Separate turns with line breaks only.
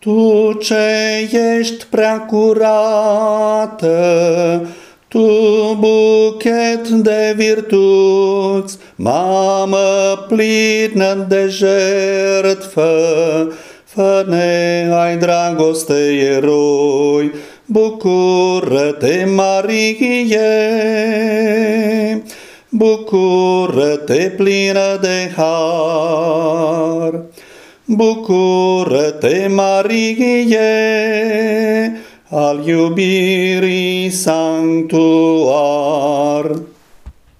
Tu ce ești prea curată, tu buchet de virtuți, mamă plină de jertfă, fă-ne ai dragoste eroi, bucură-te, Marie! Bucură-te plină de har! Bucură-te, Marie, al iubirii sanctuar!